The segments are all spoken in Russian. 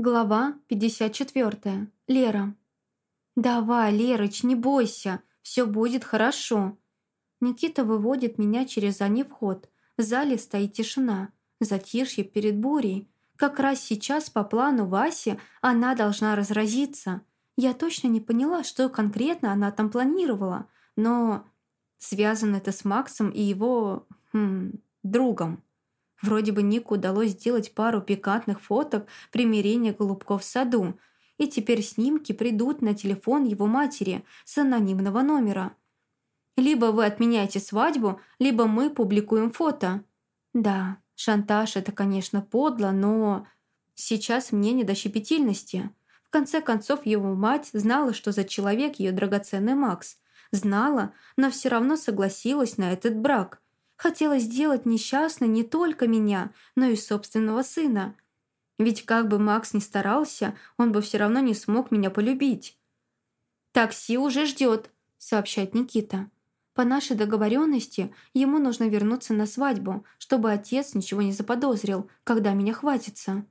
Глава 54. Лера. «Давай, Лерыч, не бойся, все будет хорошо». Никита выводит меня через задний вход. В зале стоит тишина, затишье перед бурей. Как раз сейчас по плану Васи она должна разразиться. Я точно не поняла, что конкретно она там планировала, но связано это с Максом и его... Хм, другом. Вроде бы Нику удалось сделать пару пикантных фоток примирения голубков в саду, и теперь снимки придут на телефон его матери с анонимного номера. Либо вы отменяете свадьбу, либо мы публикуем фото. Да, шантаж – это, конечно, подло, но сейчас мне не до щепетильности. В конце концов, его мать знала, что за человек ее драгоценный Макс. Знала, но все равно согласилась на этот брак – Хотела сделать несчастной не только меня, но и собственного сына. Ведь как бы Макс ни старался, он бы все равно не смог меня полюбить. «Такси уже ждет», — сообщает Никита. По нашей договоренности ему нужно вернуться на свадьбу, чтобы отец ничего не заподозрил, когда меня хватится.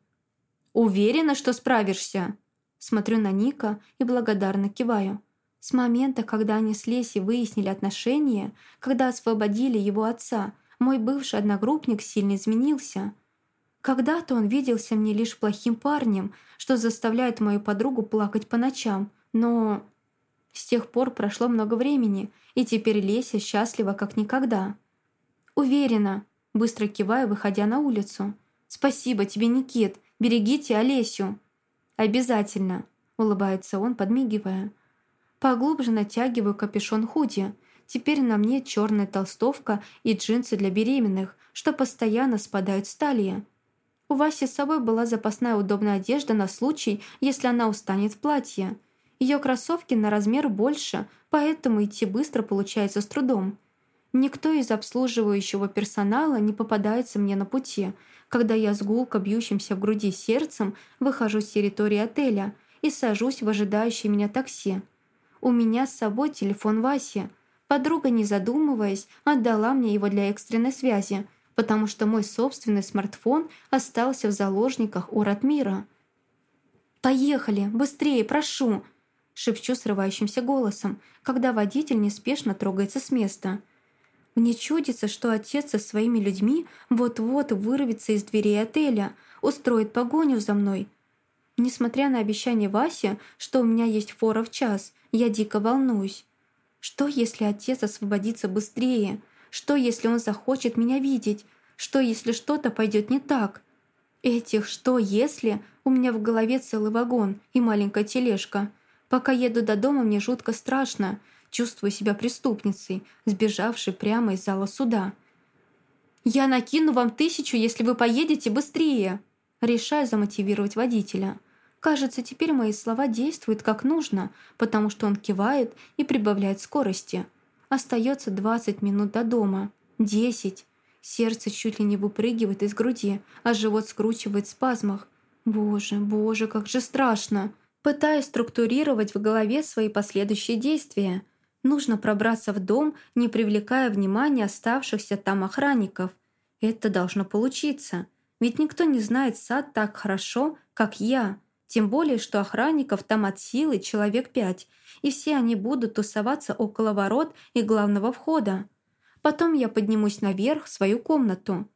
«Уверена, что справишься?» Смотрю на Ника и благодарно киваю. С момента, когда они с Лесей выяснили отношения, когда освободили его отца, мой бывший одногруппник сильно изменился. Когда-то он виделся мне лишь плохим парнем, что заставляет мою подругу плакать по ночам, но... С тех пор прошло много времени, и теперь Леся счастлива как никогда. «Уверена», — быстро киваю, выходя на улицу. «Спасибо тебе, Никит, берегите Олесю». «Обязательно», — улыбается он, подмигивая. Поглубже натягиваю капюшон худи. Теперь на мне черная толстовка и джинсы для беременных, что постоянно спадают с талии. У Васи с собой была запасная удобная одежда на случай, если она устанет в платье. Ее кроссовки на размер больше, поэтому идти быстро получается с трудом. Никто из обслуживающего персонала не попадается мне на пути, когда я с гулко бьющимся в груди сердцем выхожу с территории отеля и сажусь в ожидающее меня такси. У меня с собой телефон Васи. Подруга, не задумываясь, отдала мне его для экстренной связи, потому что мой собственный смартфон остался в заложниках у Ратмира. «Поехали! Быстрее, прошу!» шепчу срывающимся голосом, когда водитель неспешно трогается с места. Мне чудится, что отец со своими людьми вот-вот вырвется из дверей отеля, устроит погоню за мной. Несмотря на обещание Васи, что у меня есть фора в час, я дико волнуюсь. Что, если отец освободится быстрее? Что, если он захочет меня видеть? Что, если что-то пойдет не так? Этих «что, если» у меня в голове целый вагон и маленькая тележка. Пока еду до дома, мне жутко страшно. Чувствую себя преступницей, сбежавшей прямо из зала суда. «Я накину вам тысячу, если вы поедете быстрее!» Решаю замотивировать водителя. Кажется, теперь мои слова действуют как нужно, потому что он кивает и прибавляет скорости. Остается 20 минут до дома. 10. Сердце чуть ли не выпрыгивает из груди, а живот скручивает в спазмах. Боже, боже, как же страшно. Пытаюсь структурировать в голове свои последующие действия. Нужно пробраться в дом, не привлекая внимания оставшихся там охранников. Это должно получиться. Ведь никто не знает сад так хорошо, как я. Тем более, что охранников там от силы человек пять, и все они будут тусоваться около ворот и главного входа. Потом я поднимусь наверх в свою комнату.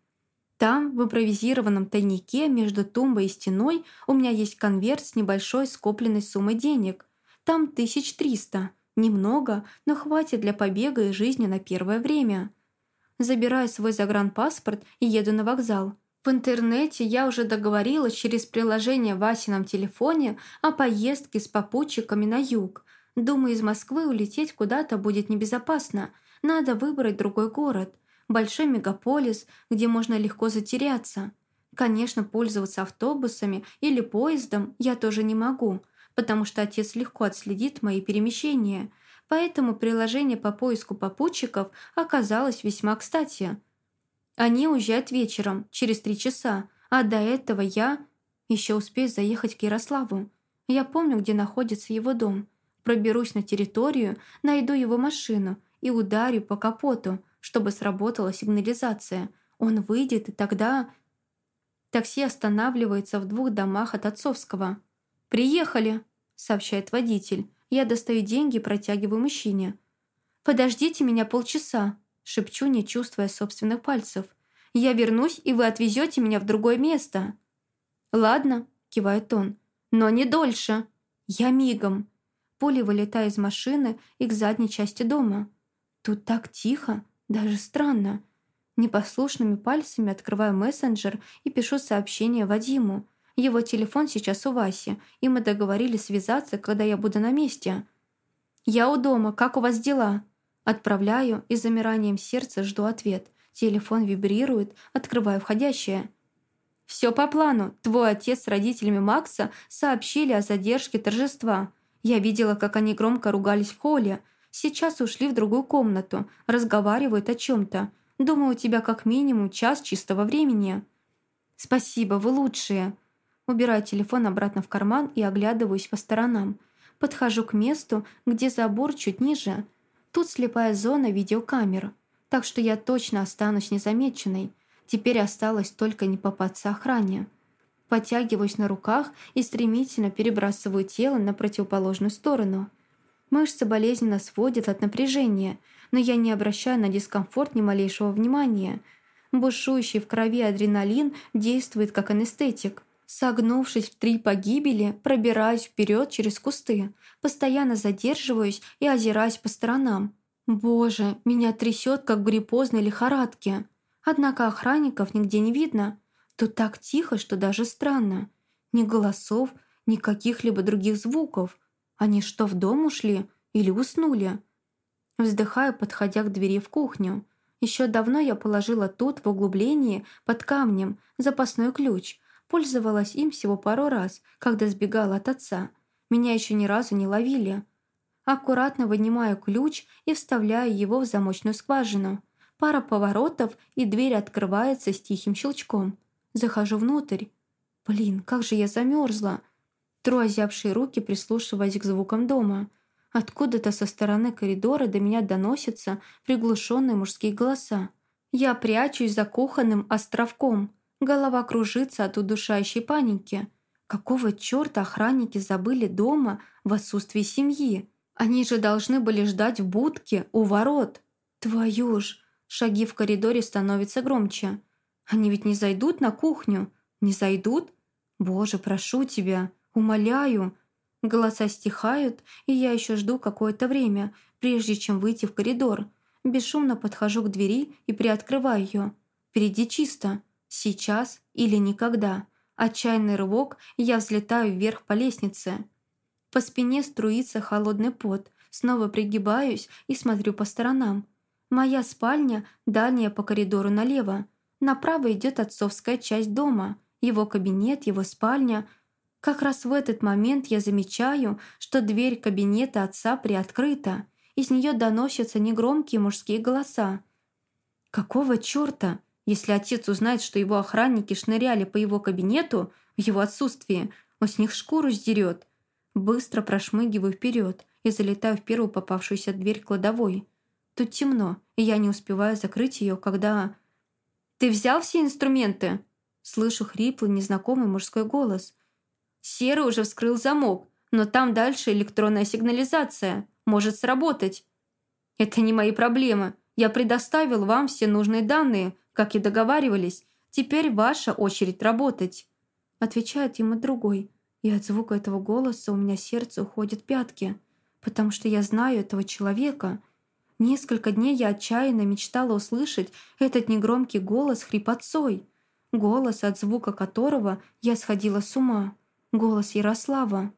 Там, в импровизированном тайнике между тумбой и стеной, у меня есть конверт с небольшой скопленной суммой денег. Там тысяч триста. Немного, но хватит для побега и жизни на первое время. Забираю свой загранпаспорт и еду на вокзал. В интернете я уже договорилась через приложение в Васином телефоне о поездке с попутчиками на юг. Думаю, из Москвы улететь куда-то будет небезопасно. Надо выбрать другой город. Большой мегаполис, где можно легко затеряться. Конечно, пользоваться автобусами или поездом я тоже не могу, потому что отец легко отследит мои перемещения. Поэтому приложение по поиску попутчиков оказалось весьма кстати – они уезжают вечером, через три часа, а до этого я еще успею заехать к Ярославу. Я помню, где находится его дом. Проберусь на территорию, найду его машину и ударю по капоту, чтобы сработала сигнализация. Он выйдет, и тогда... Такси останавливается в двух домах от отцовского. «Приехали!» – сообщает водитель. Я достаю деньги и протягиваю мужчине. «Подождите меня полчаса», – шепчу, не чувствуя собственных пальцев. «Я вернусь, и вы отвезете меня в другое место». «Ладно», – кивает он, – «но не дольше». «Я мигом». Пуля вылетаю из машины и к задней части дома. Тут так тихо, даже странно. Непослушными пальцами открываю мессенджер и пишу сообщение Вадиму. Его телефон сейчас у Васи, и мы договорились связаться, когда я буду на месте. «Я у дома, как у вас дела?» Отправляю и замиранием сердца жду ответ. Телефон вибрирует, открываю входящее. «Все по плану. Твой отец с родителями Макса сообщили о задержке торжества. Я видела, как они громко ругались в холле. Сейчас ушли в другую комнату, разговаривают о чем-то. Думаю, у тебя как минимум час чистого времени». «Спасибо, вы лучшие». Убираю телефон обратно в карман и оглядываюсь по сторонам. Подхожу к месту, где забор чуть ниже. Тут слепая зона видеокамер, так что я точно останусь незамеченной. Теперь осталось только не попасться охране. Подтягиваюсь на руках и стремительно перебрасываю тело на противоположную сторону. Мышцы болезненно сводят от напряжения – но я не обращаю на дискомфорт ни малейшего внимания. Бушующий в крови адреналин действует как анестетик. Согнувшись в три погибели, пробираюсь вперед через кусты, постоянно задерживаюсь и озираюсь по сторонам. Боже, меня трясет, как в гриппозной лихорадке. Однако охранников нигде не видно. Тут так тихо, что даже странно. Ни голосов, ни каких-либо других звуков. Они что, в дом ушли или уснули? Вздыхаю, подходя к двери в кухню. Еще давно я положила тут, в углублении, под камнем, запасной ключ. Пользовалась им всего пару раз, когда сбегала от отца. Меня еще ни разу не ловили. Аккуратно вынимаю ключ и вставляю его в замочную скважину. Пара поворотов, и дверь открывается с тихим щелчком. Захожу внутрь. Блин, как же я замерзла. Тру озябшие руки, прислушиваясь к звукам дома – Откуда-то со стороны коридора до меня доносятся приглушенные мужские голоса. Я прячусь за кухонным островком. Голова кружится от удушающей паники. Какого черта охранники забыли дома в отсутствии семьи? Они же должны были ждать в будке у ворот. Твою ж! Шаги в коридоре становятся громче. Они ведь не зайдут на кухню? Не зайдут? Боже, прошу тебя, умоляю, Голоса стихают, и я еще жду какое-то время, прежде чем выйти в коридор. Бесшумно подхожу к двери и приоткрываю ее. Впереди чисто. Сейчас или никогда. Отчаянный рывок, я взлетаю вверх по лестнице. По спине струится холодный пот. Снова пригибаюсь и смотрю по сторонам. Моя спальня дальняя по коридору налево. Направо идет отцовская часть дома. Его кабинет, его спальня – как раз в этот момент я замечаю, что дверь кабинета отца приоткрыта. Из нее доносятся негромкие мужские голоса. Какого чёрта? Если отец узнает, что его охранники шныряли по его кабинету в его отсутствие, он с них шкуру сдерет. Быстро прошмыгиваю вперед и залетаю в первую попавшуюся дверь кладовой. Тут темно, и я не успеваю закрыть ее, когда... «Ты взял все инструменты?» Слышу хриплый, незнакомый мужской голос – Серый уже вскрыл замок, но там дальше электронная сигнализация. Может сработать. Это не мои проблемы. Я предоставил вам все нужные данные, как и договаривались. Теперь ваша очередь работать. Отвечает ему другой. И от звука этого голоса у меня сердце уходит пятки. Потому что я знаю этого человека. Несколько дней я отчаянно мечтала услышать этот негромкий голос хрипотцой. Голос, от звука которого я сходила с ума голос Ярослава.